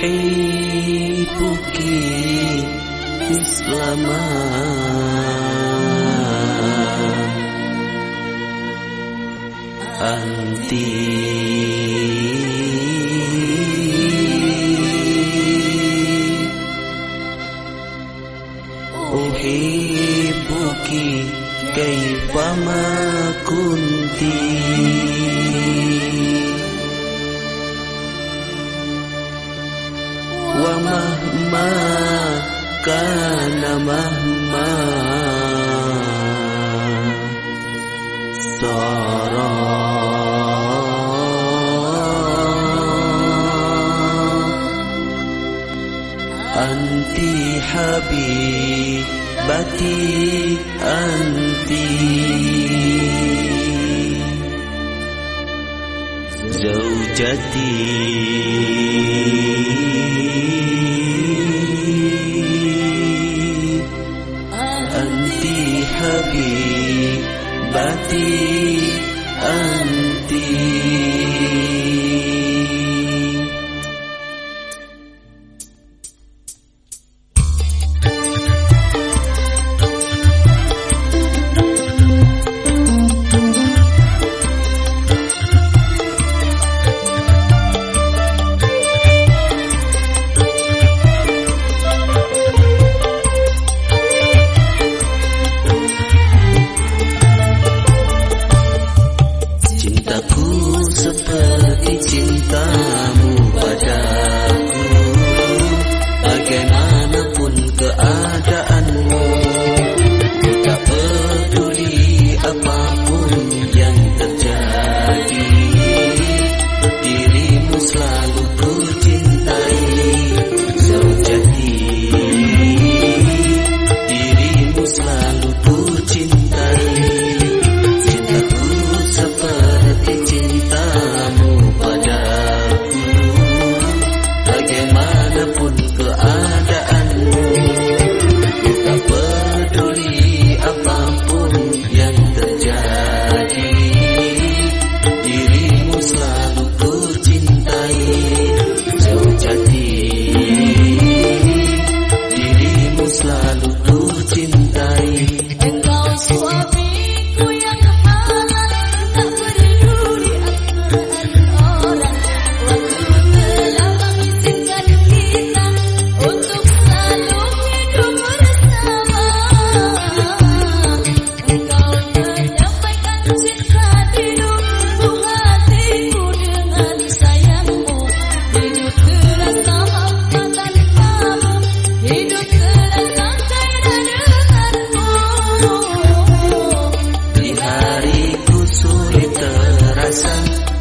أحبك مثل ما أنت أحبك كيفما كنتِ مهما كان مهما صار أنت حبيبتي أنت زوجتي habibati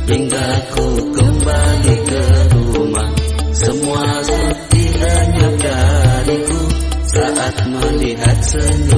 hingga ku kembali ke rumah. Semua sepi hanya dariku. Saat melihat senyum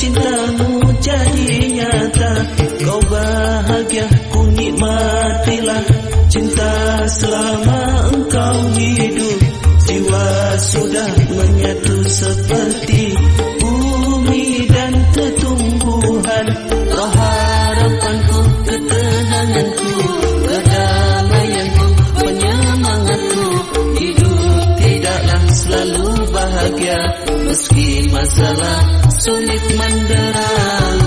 cintamu jadi nyata. Kau bahagia ku nikmatilah Cinta selama engkau hidup. Jiwa sudah menyatu seperti Bumi dan ketumbuhan. Kau harapanku, ketenanganku Kedamaianku, penyemangatku. Hidup tidaklah selalu bahagia. Meski masalah sulit mendera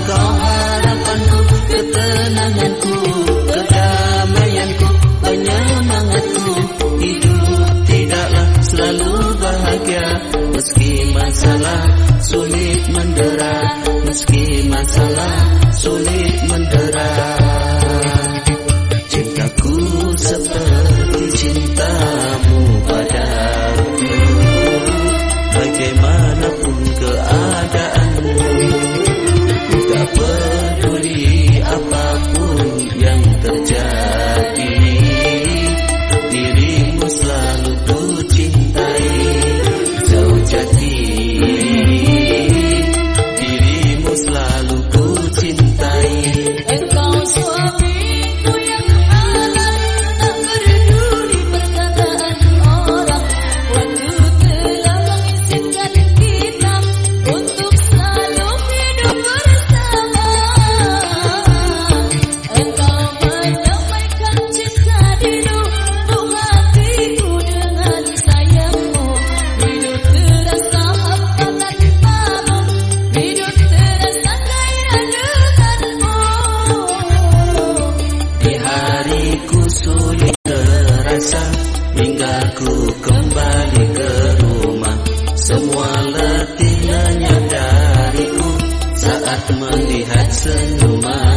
Kau harapanku, ketenanganku, kedamaianku, penyemangatku. Hidup tidaklah selalu bahagia. Meski masalah sulit mendera Meski masalah sulit mendera Cintaku seperti cintamu pada melihat senyuman